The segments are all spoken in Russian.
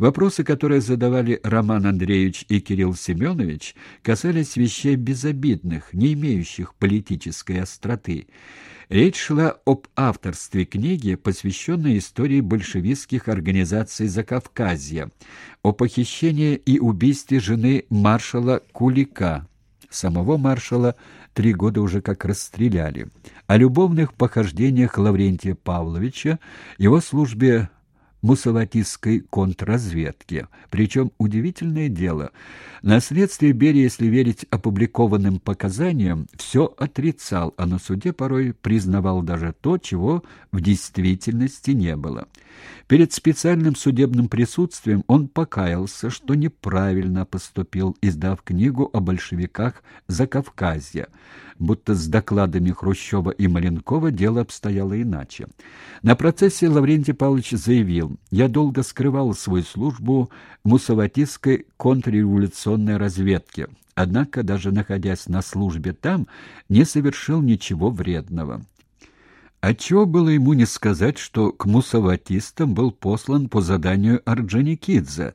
Вопросы, которые задавали Роман Андреевич и Кирилл Семенович, касались вещей безобидных, не имеющих политической остроты. Речь шла об авторстве книги, посвященной истории большевистских организаций Закавказья, о похищении и убийстве жены маршала Кулика, самого маршала три года уже как расстреляли, о любовных похождениях Лаврентия Павловича, его службе мусаватистской контрразведки. Причем удивительное дело, на следствии Берия, если верить опубликованным показаниям, все отрицал, а на суде порой признавал даже то, чего в действительности не было. Перед специальным судебным присутствием он покаялся, что неправильно поступил, издав книгу о большевиках Закавказья, будто с докладами Хрущева и Маленкова дело обстояло иначе. На процессе Лаврентий Павлович заявил, «Я долго скрывал свою службу мусаватистской контрреволюционной разведке, однако, даже находясь на службе там, не совершил ничего вредного». Отчего было ему не сказать, что к мусаватистам был послан по заданию Орджоникидзе,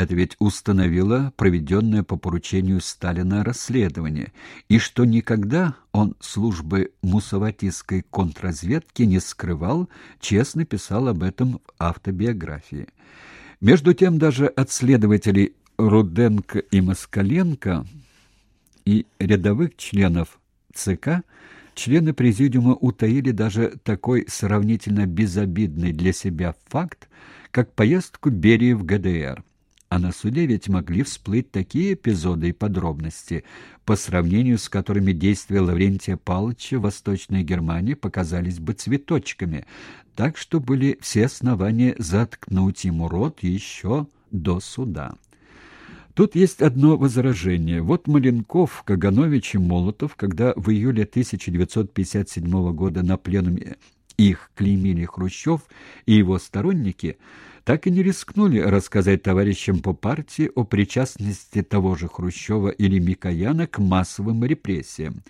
это ведь установило проведенное по поручению Сталина расследование, и что никогда он службы мусаватистской контрразведки не скрывал, честно писал об этом в автобиографии. Между тем даже от следователей Руденко и Москаленко и рядовых членов ЦК члены президиума утаили даже такой сравнительно безобидный для себя факт, как поездку Берии в ГДР. А на суде ведь могли всплыть такие эпизоды и подробности, по сравнению с которыми действия Лаврентия Павловича в Восточной Германии показались бы цветочками, так что были все основания заткнуть ему рот еще до суда. Тут есть одно возражение. Вот Маленков, Каганович и Молотов, когда в июле 1957 года на пленуме их клеймили Хрущев и его сторонники – так и не рискнули рассказать товарищам по партии о причастности того же Хрущева или Микояна к массовым репрессиям.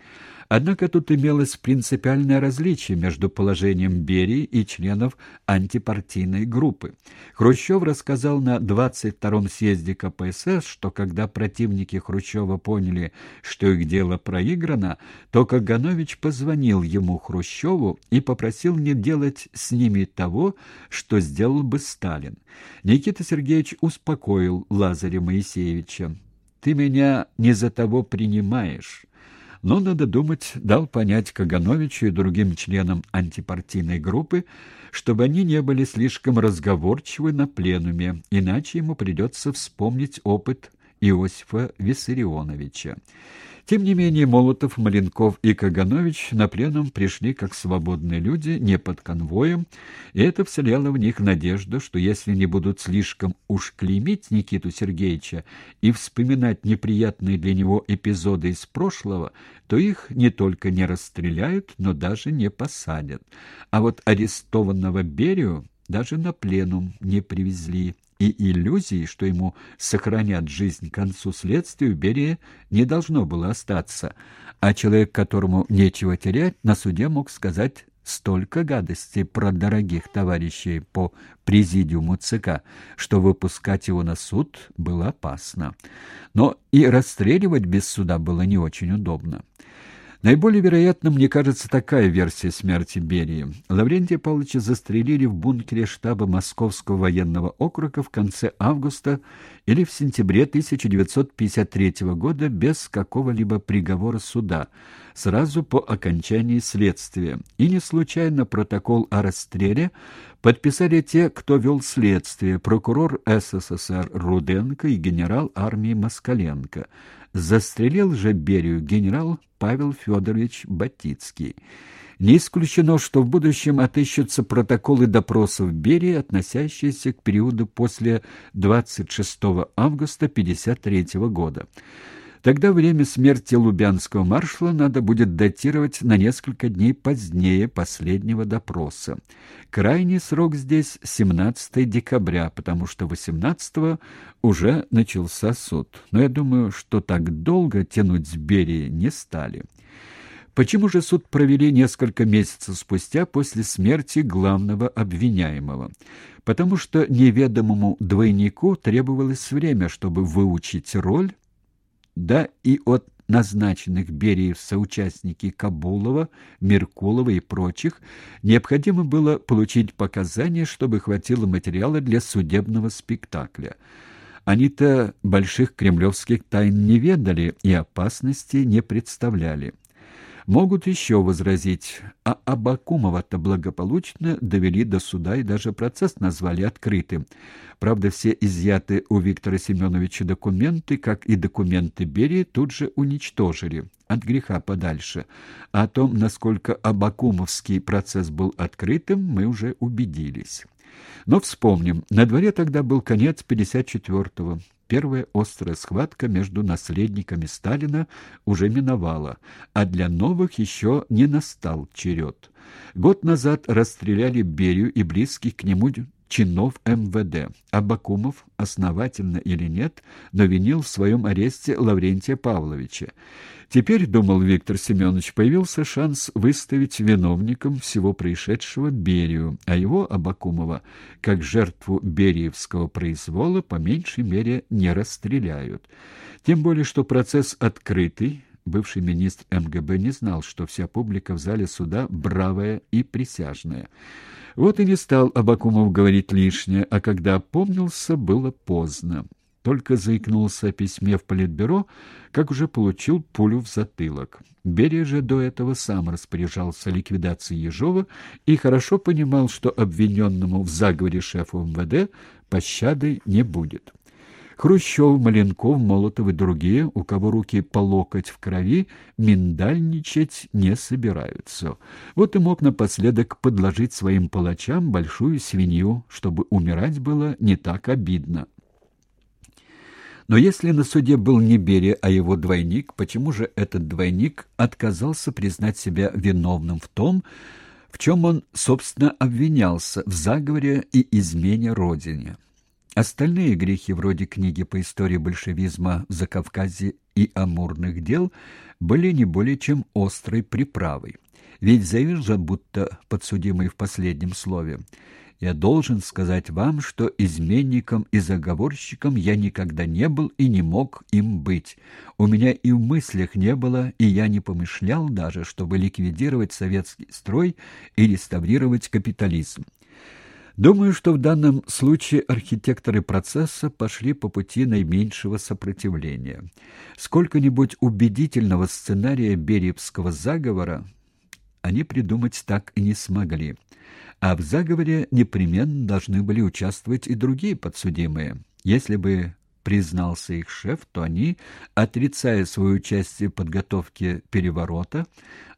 Однако тут имелось принципиальное различие между положением Берии и членов антипартийной группы. Хрущев рассказал на 22-м съезде КПСС, что когда противники Хрущева поняли, что их дело проиграно, то Каганович позвонил ему, Хрущеву, и попросил не делать с ними того, что сделал бы Сталин. Никита Сергеевич успокоил Лазаря Моисеевича. «Ты меня не за того принимаешь» но, надо думать, дал понять Кагановичу и другим членам антипартийной группы, чтобы они не были слишком разговорчивы на пленуме, иначе ему придется вспомнить опыт Иосифа Виссарионовича. Тем не менее, Молотов, Маленков и Каганович на пленум пришли как свободные люди, не под конвоем, и это вселяло в них надежду, что если не будут слишком уж клеймить Никиту Сергеевича и вспоминать неприятные для него эпизоды из прошлого, то их не только не расстреляют, но даже не посадят. А вот арестованного Берию даже на пленум не привезли и иллюзии, что ему сохранят жизнь к концу следствия, в Берии не должно было остаться, а человек, которому нечего терять, на суде мог сказать столько гадостей про дорогих товарищей по президиуму ЦК, что выпускать его на суд было опасно. Но и расстреливать без суда было не очень удобно. Наиболее вероятным, мне кажется, такая версия смерти Берии. Лаврентия Павловича застрелили в бункере штаба Московского военного округа в конце августа или в сентябре 1953 года без какого-либо приговора суда, сразу по окончании следствия. И не случайно протокол о расстреле подписали те, кто вел следствие, прокурор СССР Руденко и генерал армии Москаленко. Застрелил же Берию генерал Павел Федорович Батицкий. Не исключено, что в будущем отыщутся протоколы допросов Берии, относящиеся к периоду после 26 августа 1953 года. Тогда время смерти лубянского маршала надо будет датировать на несколько дней позднее последнего допроса. Крайний срок здесь 17 декабря, потому что 18 уже начался суд. Но я думаю, что так долго тянуть с Берии не стали. Почему же суд провели несколько месяцев спустя после смерти главного обвиняемого? Потому что неведомому двойнику требовалось время, чтобы выучить роль, да и от назначенных Бериев соучастники Кабулова, Меркулова и прочих, необходимо было получить показания, чтобы хватило материала для судебного спектакля. Они-то больших кремлевских тайн не ведали и опасности не представляли. Могут еще возразить, а Абакумова-то благополучно довели до суда и даже процесс назвали открытым. Правда, все изъятые у Виктора Семеновича документы, как и документы Берии, тут же уничтожили. От греха подальше. А о том, насколько Абакумовский процесс был открытым, мы уже убедились. Но вспомним, на дворе тогда был конец 54-го. Первая острая схватка между наследниками Сталина уже миновала, а для новых еще не настал черед. Год назад расстреляли Берию и близких к нему чинов МВД. Абакумов, основательно или нет, но винил в своем аресте Лаврентия Павловича. Теперь, думал Виктор Семенович, появился шанс выставить виновником всего происшедшего Берию, а его, Абакумова, как жертву бериевского произвола, по меньшей мере не расстреляют. Тем более, что процесс открытый, бывший министр МГБ не знал, что вся публика в зале суда бравая и присяжная. Вот и не стал Абакумов говорить лишнее, а когда опомнился, было поздно. Только заикнулся о письме в Политбюро, как уже получил пулю в затылок. Берия же до этого сам распоряжался ликвидацией Ежова и хорошо понимал, что обвиненному в заговоре шефу МВД пощады не будет. Хрущев, Маленков, Молотов и другие, у кого руки по локоть в крови, миндальничать не собираются. Вот и мог напоследок подложить своим палачам большую свинью, чтобы умирать было не так обидно. Но если на суде был не Берия, а его двойник, почему же этот двойник отказался признать себя виновным в том, в чем он, собственно, обвинялся в заговоре и измене Родине? Остальные грехи, вроде книги по истории большевизма в Закавказье и амурных дел, были не более чем острой приправой. Ведь заявил будто подсудимый в последнем слове, «Я должен сказать вам, что изменником и заговорщиком я никогда не был и не мог им быть. У меня и в мыслях не было, и я не помышлял даже, чтобы ликвидировать советский строй и реставрировать капитализм. Думаю, что в данном случае архитекторы процесса пошли по пути наименьшего сопротивления. Сколько-нибудь убедительного сценария Бериевского заговора они придумать так и не смогли. А в заговоре непременно должны были участвовать и другие подсудимые. Если бы признался их шеф, то они, отрицая свое участие в подготовке переворота,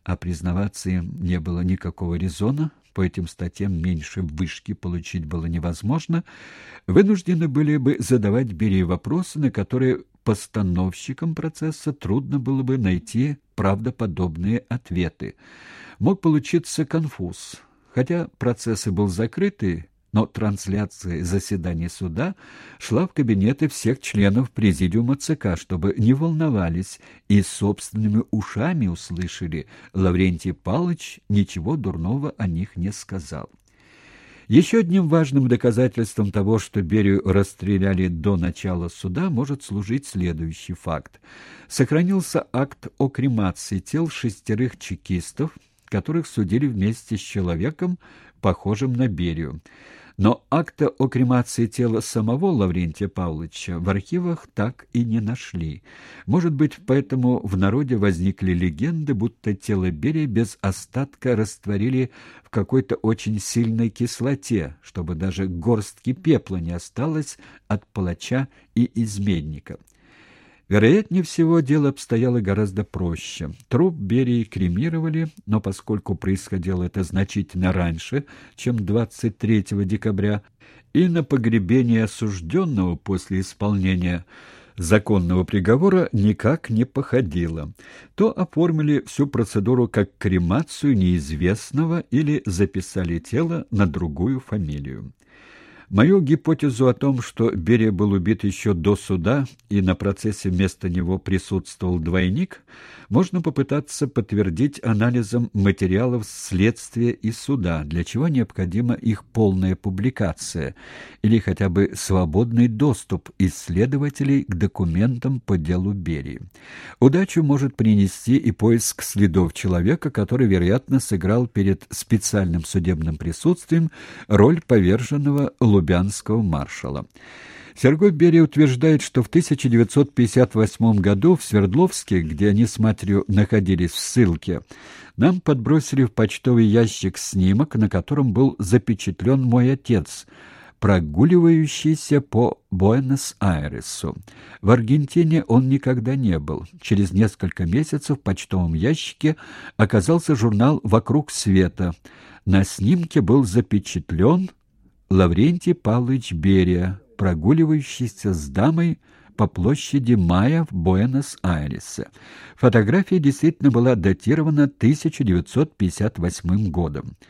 а признаваться им не было никакого резона, по этим статьям меньше вышки получить было невозможно, вынуждены были бы задавать Берии вопросы, на которые постановщикам процесса трудно было бы найти правдоподобные ответы. Мог получиться конфуз. Хотя процесс и был закрытый, но трансляция заседаний суда шла в кабинеты всех членов президиума ЦК, чтобы не волновались и собственными ушами услышали, Лаврентий Павлович ничего дурного о них не сказал. Еще одним важным доказательством того, что Берию расстреляли до начала суда, может служить следующий факт. Сохранился акт о кремации тел шестерых чекистов, которых судили вместе с человеком, похожим на Берию. Но акта о кремации тела самого Лаврентия Павловича в архивах так и не нашли. Может быть, поэтому в народе возникли легенды, будто тело Берия без остатка растворили в какой-то очень сильной кислоте, чтобы даже горстки пепла не осталось от палача и изменника. Вероятнее всего, дело обстояло гораздо проще. Труп Берии кремировали, но поскольку происходило это значительно раньше, чем 23 декабря, и на погребение осужденного после исполнения законного приговора никак не походило, то оформили всю процедуру как кремацию неизвестного или записали тело на другую фамилию. Мою гипотезу о том, что Берия был убит еще до суда и на процессе вместо него присутствовал двойник, можно попытаться подтвердить анализом материалов следствия и суда, для чего необходима их полная публикация или хотя бы свободный доступ исследователей к документам по делу Берии. Удачу может принести и поиск следов человека, который, вероятно, сыграл перед специальным судебным присутствием роль поверженного лубянского маршала. Сергей Берия утверждает, что в 1958 году в Свердловске, где они, смотрю, находились в ссылке, нам подбросили в почтовый ящик снимок, на котором был запечатлен мой отец, прогуливающийся по Буэнос-Айресу. В Аргентине он никогда не был. Через несколько месяцев в почтовом ящике оказался журнал «Вокруг света». На снимке был запечатлен Лаврентий Павлович Берия, прогуливающийся с дамой по площади Мая в Буэнос-Айресе. Фотография действительно была датирована 1958 годом.